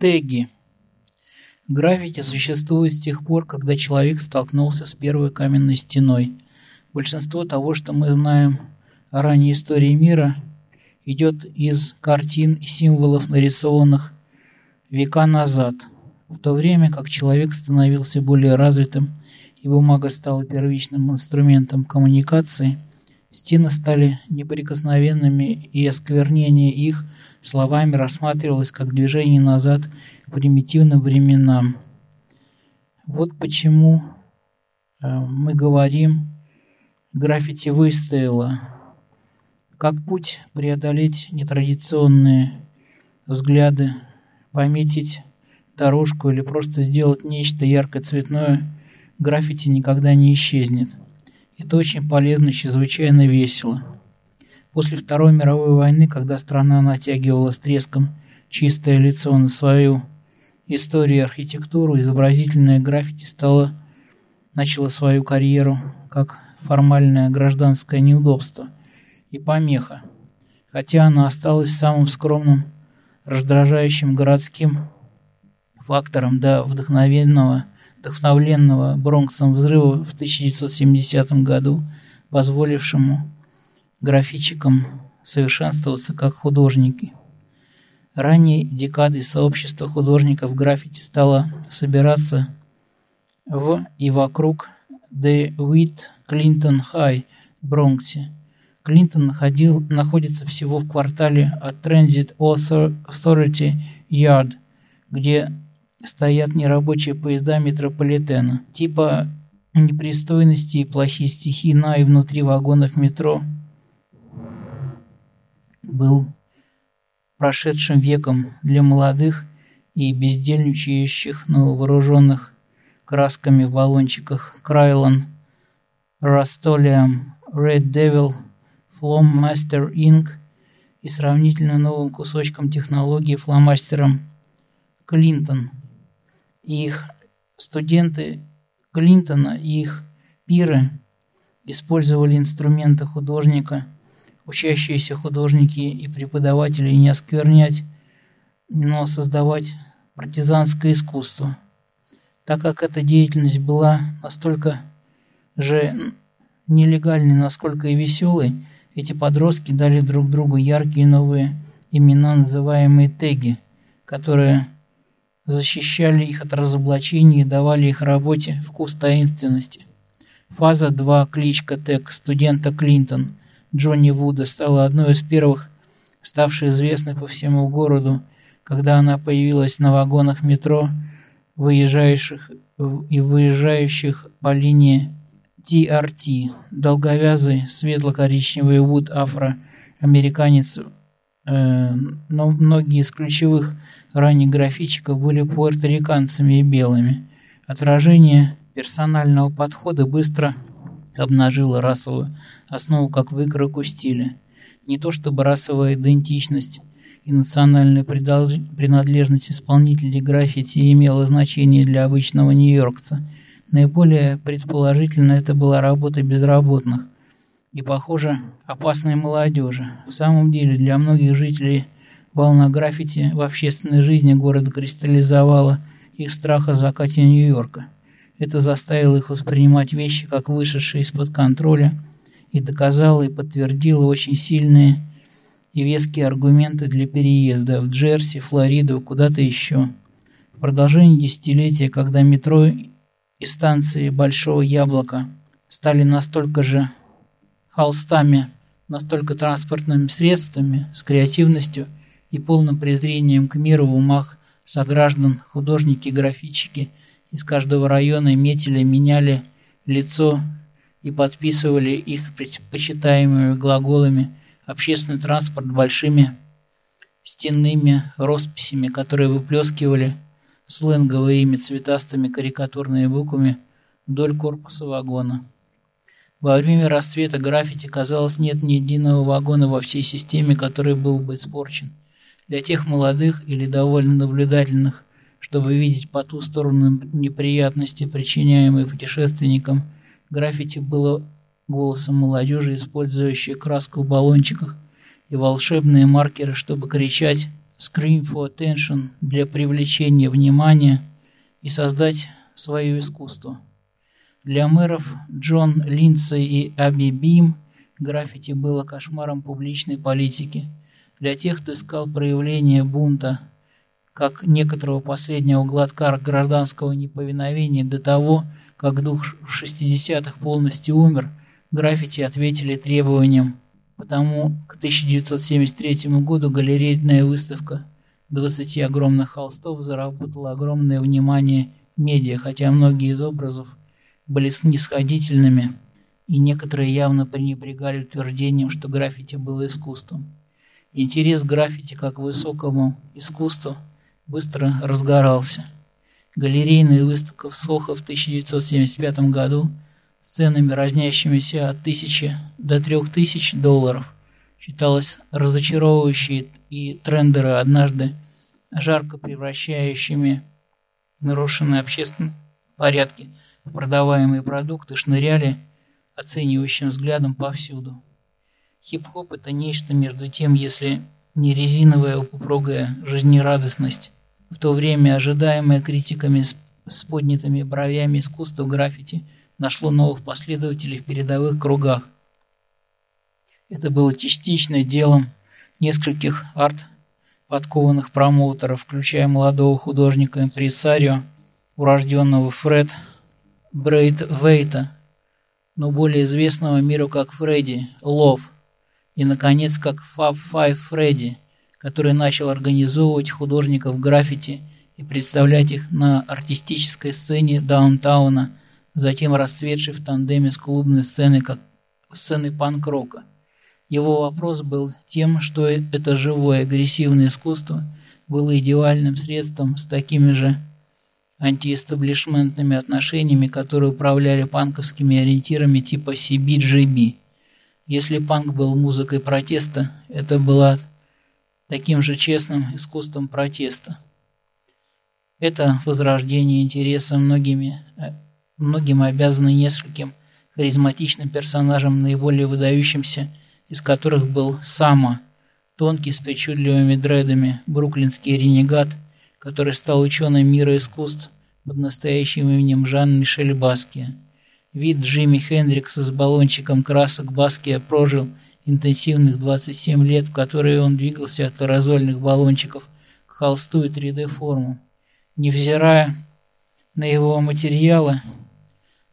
Теги. Граффити существует с тех пор, когда человек столкнулся с первой каменной стеной. Большинство того, что мы знаем о ранней истории мира, идет из картин и символов, нарисованных века назад, в то время как человек становился более развитым и бумага стала первичным инструментом коммуникации, стены стали неприкосновенными и осквернение их – словами рассматривалось как движение назад к примитивным временам. Вот почему э, мы говорим, граффити выстояло. Как путь преодолеть нетрадиционные взгляды, пометить дорожку или просто сделать нечто ярко-цветное, граффити никогда не исчезнет. Это очень полезно чрезвычайно весело. После Второй мировой войны, когда страна натягивала с треском чистое лицо на свою историю и архитектуру, изобразительное граффити стало, начало свою карьеру как формальное гражданское неудобство и помеха, хотя она осталась самым скромным, раздражающим городским фактором до вдохновенного, вдохновленного Бронксом взрыва в 1970 году, позволившему графичикам совершенствоваться как художники. Ранней декадой сообщество художников граффити стало собираться в и вокруг Дэвид Клинтон Хай в Бронксе. Клинтон находил, находится всего в квартале от Transit Authority Yard, где стоят нерабочие поезда метрополитена. Типа непристойности и плохие стихи на и внутри вагонов метро – был прошедшим веком для молодых и бездельничающих, но вооруженных красками в баллончиках Крайлон, Растолиум, Red Devil, Flowmaster Inc. и сравнительно новым кусочком технологии фломастером Клинтон. их студенты Клинтона и их пиры использовали инструменты художника – учащиеся художники и преподаватели не осквернять, но создавать партизанское искусство, так как эта деятельность была настолько же нелегальной, насколько и веселой, эти подростки дали друг другу яркие новые имена, называемые теги, которые защищали их от разоблачения и давали их работе вкус таинственности. Фаза 2. Кличка тег студента Клинтон – Джонни Вуда стала одной из первых, ставшей известной по всему городу, когда она появилась на вагонах метро, выезжающих и выезжающих по линии TRT. Долговязый, светло-коричневый Вуд афроамериканец, э, но многие из ключевых ранних графичиков были пуэрториканцами и белыми. Отражение персонального подхода быстро обнажила расовую основу как выкройку стиля. Не то чтобы расовая идентичность и национальная принадлежность исполнителей граффити имела значение для обычного нью-йоркца. Наиболее предположительно это была работа безработных и, похоже, опасной молодежи. В самом деле, для многих жителей волна граффити в общественной жизни города кристаллизовала их страх о закате Нью-Йорка. Это заставило их воспринимать вещи как вышедшие из-под контроля и доказало и подтвердило очень сильные и веские аргументы для переезда в Джерси, Флориду, куда-то еще. В продолжении десятилетия, когда метро и станции Большого Яблока стали настолько же холстами, настолько транспортными средствами, с креативностью и полным презрением к миру в умах сограждан, художники, графичики – из каждого района метили, меняли лицо и подписывали их предпочитаемыми глаголами общественный транспорт большими стенными росписями, которые выплескивали сленговыми цветастыми карикатурными буквами вдоль корпуса вагона. Во время расцвета граффити, казалось, нет ни единого вагона во всей системе, который был бы испорчен. Для тех молодых или довольно наблюдательных чтобы видеть по ту сторону неприятности, причиняемые путешественникам. Граффити было голосом молодежи, использующей краску в баллончиках и волшебные маркеры, чтобы кричать Scream for Attention для привлечения внимания и создать свое искусство. Для мэров Джон Линдсей и Аби Бим граффити было кошмаром публичной политики. Для тех, кто искал проявление бунта, как некоторого последнего глотка гражданского неповиновения до того, как дух в 60-х полностью умер, граффити ответили требованиям Потому к 1973 году галерейная выставка 20 огромных холстов заработала огромное внимание медиа, хотя многие из образов были снисходительными, и некоторые явно пренебрегали утверждением, что граффити было искусством. Интерес к граффити как высокому искусству быстро разгорался. Галерейная выставка в Сохо в 1975 году – с ценами, разнящимися от тысячи до трех тысяч долларов, считалось разочаровывающей и трендеры однажды жарко превращающими нарушенные общественные порядки в продаваемые продукты шныряли оценивающим взглядом повсюду. Хип-хоп – это нечто между тем, если не резиновая упругая жизнерадостность, в то время ожидаемая критиками с, с поднятыми бровями искусство граффити – нашло новых последователей в передовых кругах. Это было частично делом нескольких арт-подкованных промоутеров, включая молодого художника-импресарио, урожденного Фред Брейд Вейта, но более известного миру как Фредди Лов, и, наконец, как Fab Five Фредди, который начал организовывать художников граффити и представлять их на артистической сцене даунтауна затем расцветший в тандеме с клубной сценой как сцены панк-рока. Его вопрос был тем, что это живое агрессивное искусство было идеальным средством с такими же антиэстаблишментными отношениями, которые управляли панковскими ориентирами типа CBGB. Если панк был музыкой протеста, это было таким же честным искусством протеста. Это возрождение интереса многими многим обязаны нескольким харизматичным персонажам, наиболее выдающимся из которых был Сама, тонкий с причудливыми дредами, бруклинский ренегат, который стал ученым мира искусств под настоящим именем Жан-Мишель Баския. Вид Джимми Хендрикса с баллончиком красок Баския прожил интенсивных 27 лет, в которые он двигался от аэрозольных баллончиков к холсту и 3D-форму. Невзирая на его материалы,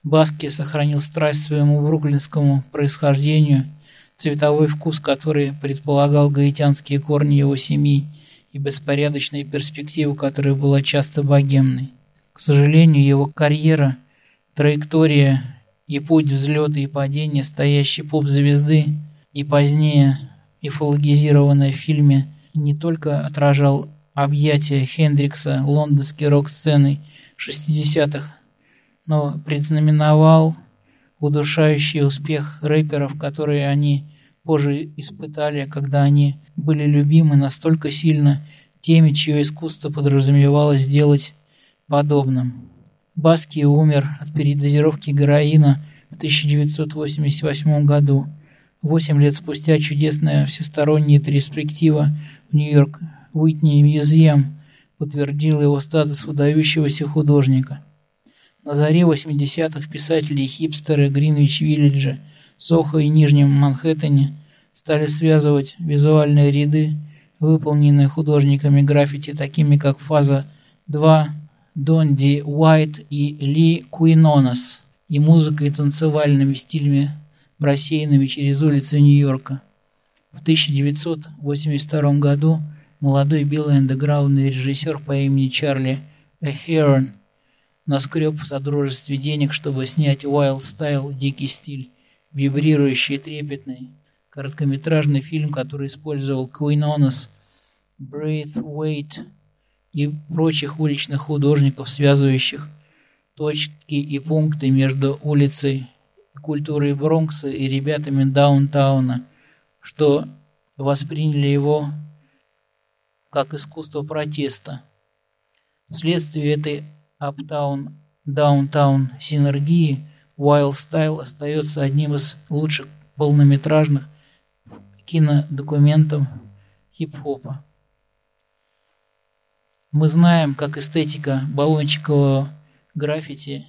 Баски сохранил страсть своему бруклинскому происхождению, цветовой вкус, который предполагал гаитянские корни его семьи и беспорядочные перспективы, которая была часто богемной. К сожалению, его карьера, траектория и путь взлета и падения стоящей поп-звезды и позднее мифологизированная в фильме не только отражал объятия Хендрикса лондонской рок-сцены 60-х, но предзнаменовал удушающий успех рэперов, которые они позже испытали, когда они были любимы настолько сильно теми, чье искусство подразумевалось сделать подобным. Баски умер от передозировки героина в 1988 году. Восемь лет спустя чудесная всесторонняя перспектива в Нью-Йорк Уитни Мьюзием подтвердила его статус выдающегося художника – на заре 80-х писатели и хипстеры Гринвич-Виллиджа, Сохо и Нижнем Манхэттене стали связывать визуальные ряды, выполненные художниками граффити, такими как Фаза 2, Донди Уайт и Ли Куинонос, и музыкой и танцевальными стилями, просеянными через улицы Нью-Йорка. В 1982 году молодой белый андеграундный режиссер по имени Чарли Эхерон наскреб в содружестве денег, чтобы снять Wild Style, дикий стиль, вибрирующий трепетный, короткометражный фильм, который использовал Queen Onus, Braithwaite и прочих уличных художников, связывающих точки и пункты между улицей культурой Бронкса и ребятами даунтауна, что восприняли его как искусство протеста. Вследствие этой Downtown синергии Wild Style остается одним из лучших полнометражных кинодокументов хип-хопа. Мы знаем, как эстетика баллончикового граффити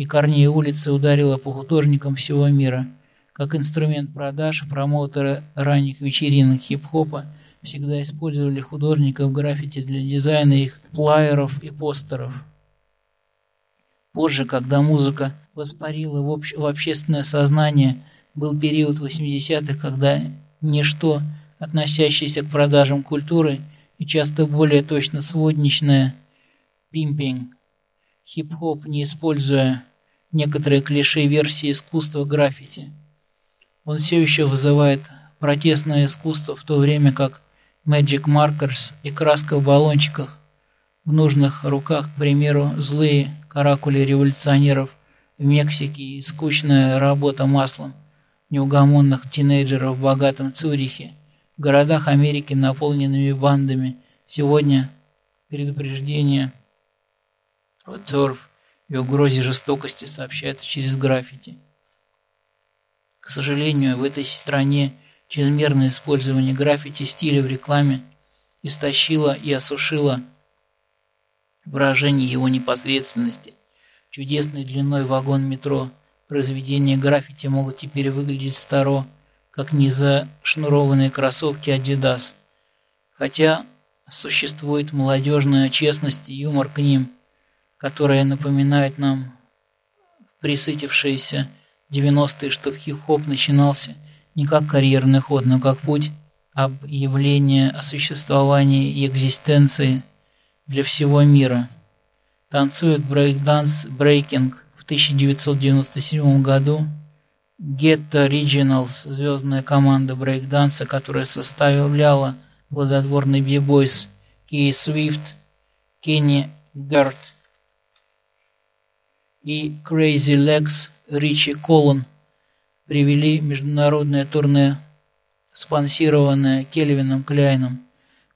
и Корней улицы ударила по художникам всего мира. Как инструмент продаж, промоутеры ранних вечеринок хип-хопа всегда использовали художников граффити для дизайна их плайеров и постеров. Позже, когда музыка воспарила в, обще в общественное сознание, был период 80-х, когда ничто, относящееся к продажам культуры, и часто более точно сводничное пимпинг, хип-хоп, не используя некоторые клише-версии искусства граффити. Он все еще вызывает протестное искусство, в то время как Magic Markers и краска в баллончиках в нужных руках, к примеру, злые каракули революционеров в Мексике и скучная работа маслом неугомонных тинейджеров в богатом Цюрихе, в городах Америки, наполненными бандами. Сегодня предупреждение торф и угрозе жестокости сообщается через граффити. К сожалению, в этой стране чрезмерное использование граффити стиля в рекламе истощило и осушило выражение его непосредственности. Чудесной длиной вагон метро произведения граффити могут теперь выглядеть старо, как незашнурованные кроссовки Adidas. Хотя существует молодежная честность и юмор к ним, которая напоминает нам присытившиеся 90-е, что хип-хоп начинался не как карьерный ход, но как путь объявления о существовании и экзистенции для всего мира. Танцует брейк-данс брейкинг в 1997 году. Ghetto Originals, звездная команда брейк-данса, которая составляла плодотворный бибойс Кей Свифт, Кенни Гарт и Crazy Legs Ричи Колон привели международное турне, спонсированное Кельвином Кляйном.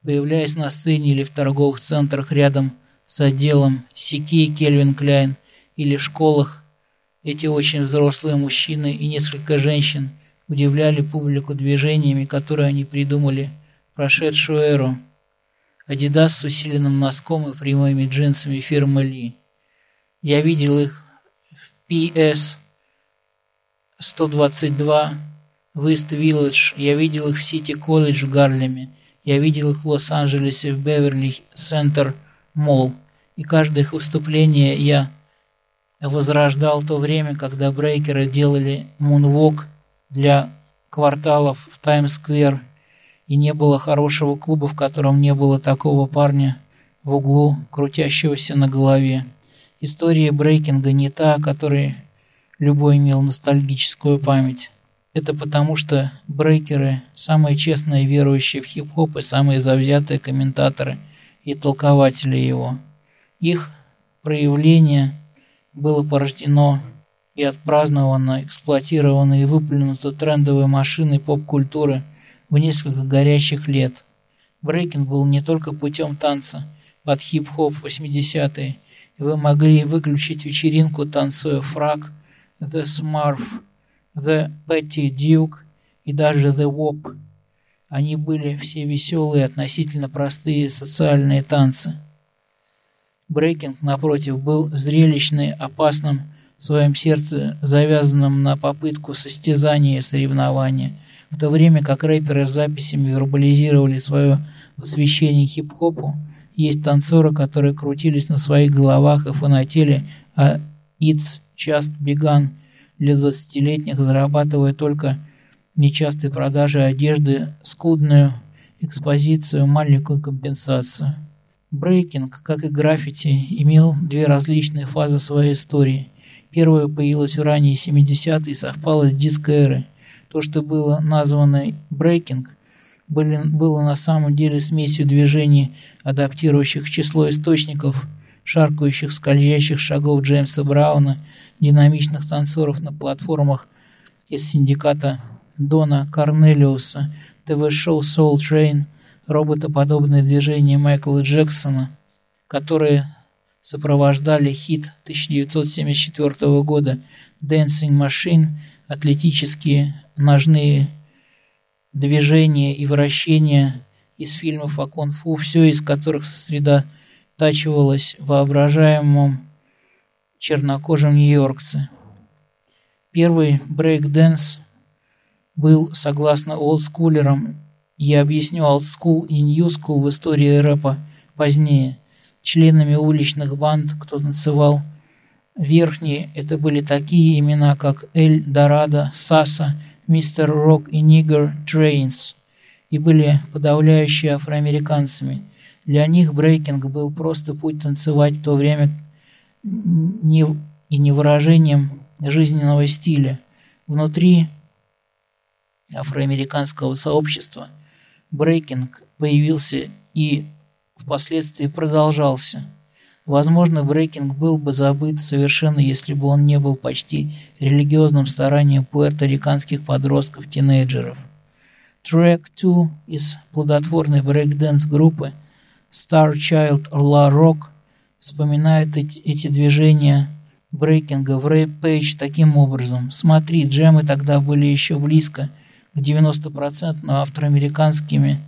Появляясь на сцене или в торговых центрах рядом с отделом Сики Кельвин Кляйн или в школах, эти очень взрослые мужчины и несколько женщин удивляли публику движениями, которые они придумали в прошедшую эру. Адидас с усиленным носком и прямыми джинсами фирмы Ли. Я видел их в PS 122 в Ист-Вилледж. Я видел их в Сити-Колледж в Гарлеме. Я видел их в Лос-Анджелесе в Беверли-Центр Молл. И каждое их выступление я возрождал то время, когда брейкеры делали мунвок для кварталов в Таймс-сквер, и не было хорошего клуба, в котором не было такого парня в углу, крутящегося на голове. История брейкинга не та, о которой любой имел ностальгическую память. Это потому, что брейкеры – самые честные верующие в хип-хоп и самые завзятые комментаторы и толкователи его. Их проявление было порождено и отпраздновано, эксплуатировано и выплюнуто трендовой машиной поп-культуры в несколько горящих лет. Брейкинг был не только путем танца под хип-хоп 80-е, и вы могли выключить вечеринку, танцуя фраг – The Smurf, The Petty Duke и даже The Wop. Они были все веселые, относительно простые социальные танцы. Брейкинг, напротив, был зрелищный, опасным, в своем сердце завязанным на попытку состязания и соревнования, в то время как рэперы с записями вербализировали свое посвящение хип-хопу, есть танцоры, которые крутились на своих головах и фанатели о «It's Just Begun» для 20-летних, зарабатывая только нечастой продажей одежды, скудную экспозицию, маленькую компенсацию. Брейкинг, как и граффити, имел две различные фазы своей истории. Первая появилась в ранние 70-е и совпала с диско-эрой. То, что было названо брейкинг, были, было на самом деле смесью движений, адаптирующих число источников – шаркающих, скользящих шагов Джеймса Брауна, динамичных танцоров на платформах из синдиката Дона Корнелиуса, ТВ-шоу Soul Train, роботоподобные движения Майкла Джексона, которые сопровождали хит 1974 года Dancing Machine, атлетические ножные движения и вращения из фильмов о кунг-фу, все из которых сосредоточено оттачивалось воображаемом чернокожем нью-йоркце. Первый брейк-дэнс был, согласно олдскулерам, я объясню олдскул и нью-скул в истории рэпа позднее, членами уличных банд, кто танцевал верхние, это были такие имена, как Эль Дорадо, Саса, Мистер Рок и Нигер Трейнс, и были подавляющие афроамериканцами. Для них брейкинг был просто путь танцевать в то время не, и не выражением жизненного стиля. Внутри афроамериканского сообщества брейкинг появился и впоследствии продолжался. Возможно, брейкинг был бы забыт совершенно, если бы он не был почти религиозным старанием пуэрториканских подростков-тинейджеров. Трек 2 из плодотворной брейкденс группы Star Child La Rock вспоминает эти, движения брейкинга в Rap Pages таким образом. Смотри, джемы тогда были еще близко к 90% афроамериканскими,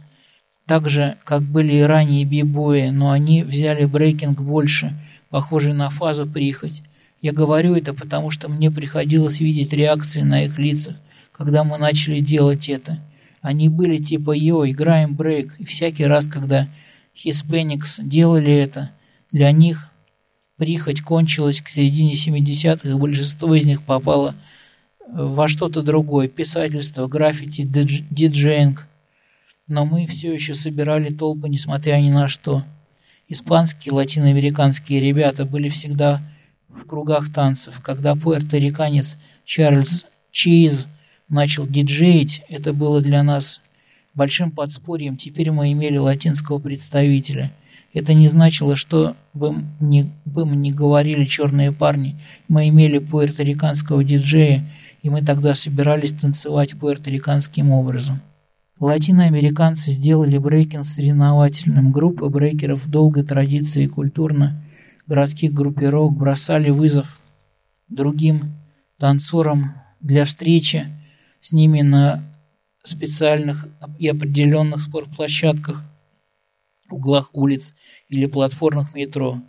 так же, как были и ранее бибои, но они взяли брейкинг больше, похожий на фазу прихоть. Я говорю это, потому что мне приходилось видеть реакции на их лицах, когда мы начали делать это. Они были типа «Йо, играем брейк», и всякий раз, когда Hispanics делали это, для них прихоть кончилась к середине 70-х, и большинство из них попало во что-то другое – писательство, граффити, диджеинг. Но мы все еще собирали толпы, несмотря ни на что. Испанские, латиноамериканские ребята были всегда в кругах танцев. Когда пуэрториканец Чарльз Чиз начал диджеить, это было для нас большим подспорьем. Теперь мы имели латинского представителя – это не значило, что бы, не, бы не говорили «черные парни». Мы имели пуэрториканского диджея, и мы тогда собирались танцевать пуэрториканским образом. Латиноамериканцы сделали брейкинг соревновательным. Группы брейкеров долгой традиции культурно городских группировок бросали вызов другим танцорам для встречи с ними на специальных и определенных спортплощадках – углах улиц или платформах метро,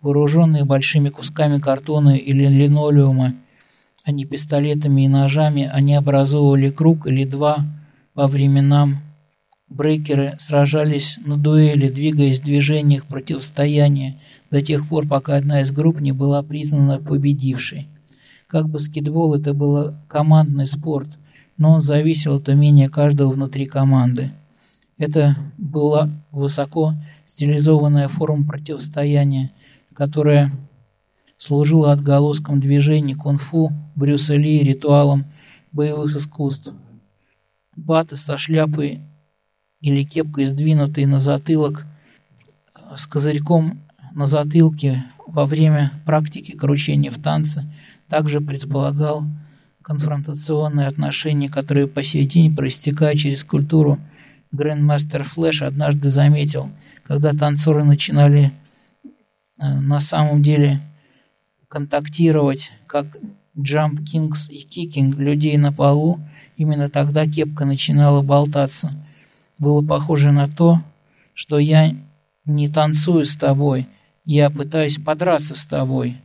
вооруженные большими кусками картона или линолеума, а не пистолетами и ножами, они образовывали круг или два по временам. Брейкеры сражались на дуэли, двигаясь в движениях противостояния до тех пор, пока одна из групп не была признана победившей. Как баскетбол, это был командный спорт, но он зависел от умения каждого внутри команды. Это была высоко стилизованная форма противостояния, которая служила отголоском движений кунг-фу, Брюса Ли, ритуалом боевых искусств. Баты со шляпой или кепкой, сдвинутой на затылок, с козырьком на затылке во время практики кручения в танце, также предполагал конфронтационные отношения, которые по сей день проистекают через культуру Грандмастер Флэш однажды заметил, когда танцоры начинали э, на самом деле контактировать, как Jump Kings и Kicking людей на полу, именно тогда кепка начинала болтаться. Было похоже на то, что я не танцую с тобой, я пытаюсь подраться с тобой.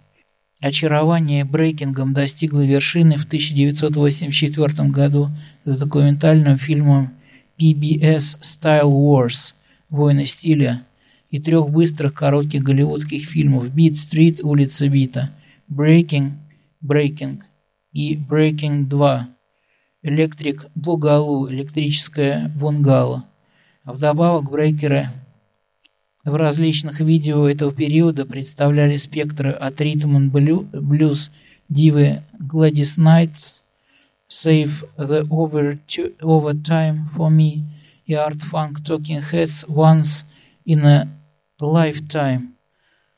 Очарование брейкингом достигло вершины в 1984 году с документальным фильмом PBS Style Wars «Войны стиля» и трех быстрых коротких голливудских фильмов «Beat Street. Улица Бита», «Breaking. Breaking» и «Breaking 2», «Электрик Бугалу. Электрическая Бунгало». А вдобавок брейкеры в различных видео этого периода представляли спектры от ритм блюз дивы Гладис Найтс save the overtime for me и Art Funk Talking Heads once in a lifetime.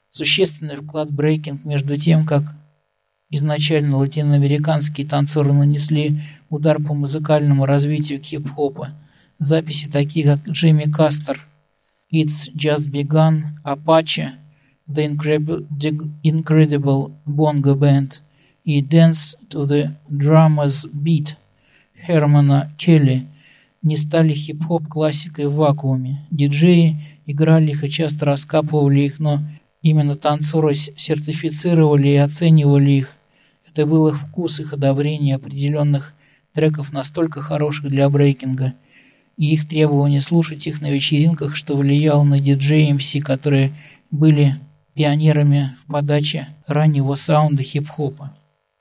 Существенный вклад брейкинг между тем, как изначально латиноамериканские танцоры нанесли удар по музыкальному развитию хип-хопа. Записи такие, как Джимми Кастер, It's Just Begun, Apache, The Incredible, Bongo Band – и Dance to the Drummer's Beat Хермана Келли не стали хип-хоп классикой в вакууме. Диджеи играли их и часто раскапывали их, но именно танцоры сертифицировали и оценивали их. Это был их вкус, их одобрение определенных треков настолько хороших для брейкинга, и их требование слушать их на вечеринках, что влияло на диджей МС, которые были пионерами в подаче раннего саунда хип-хопа.